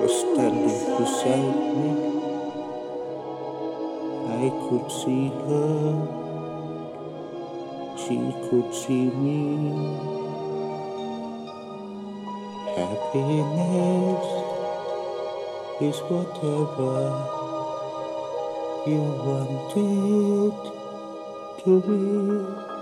Was standing beside me. I could see her. She could see me. Happiness is whatever you want it. う。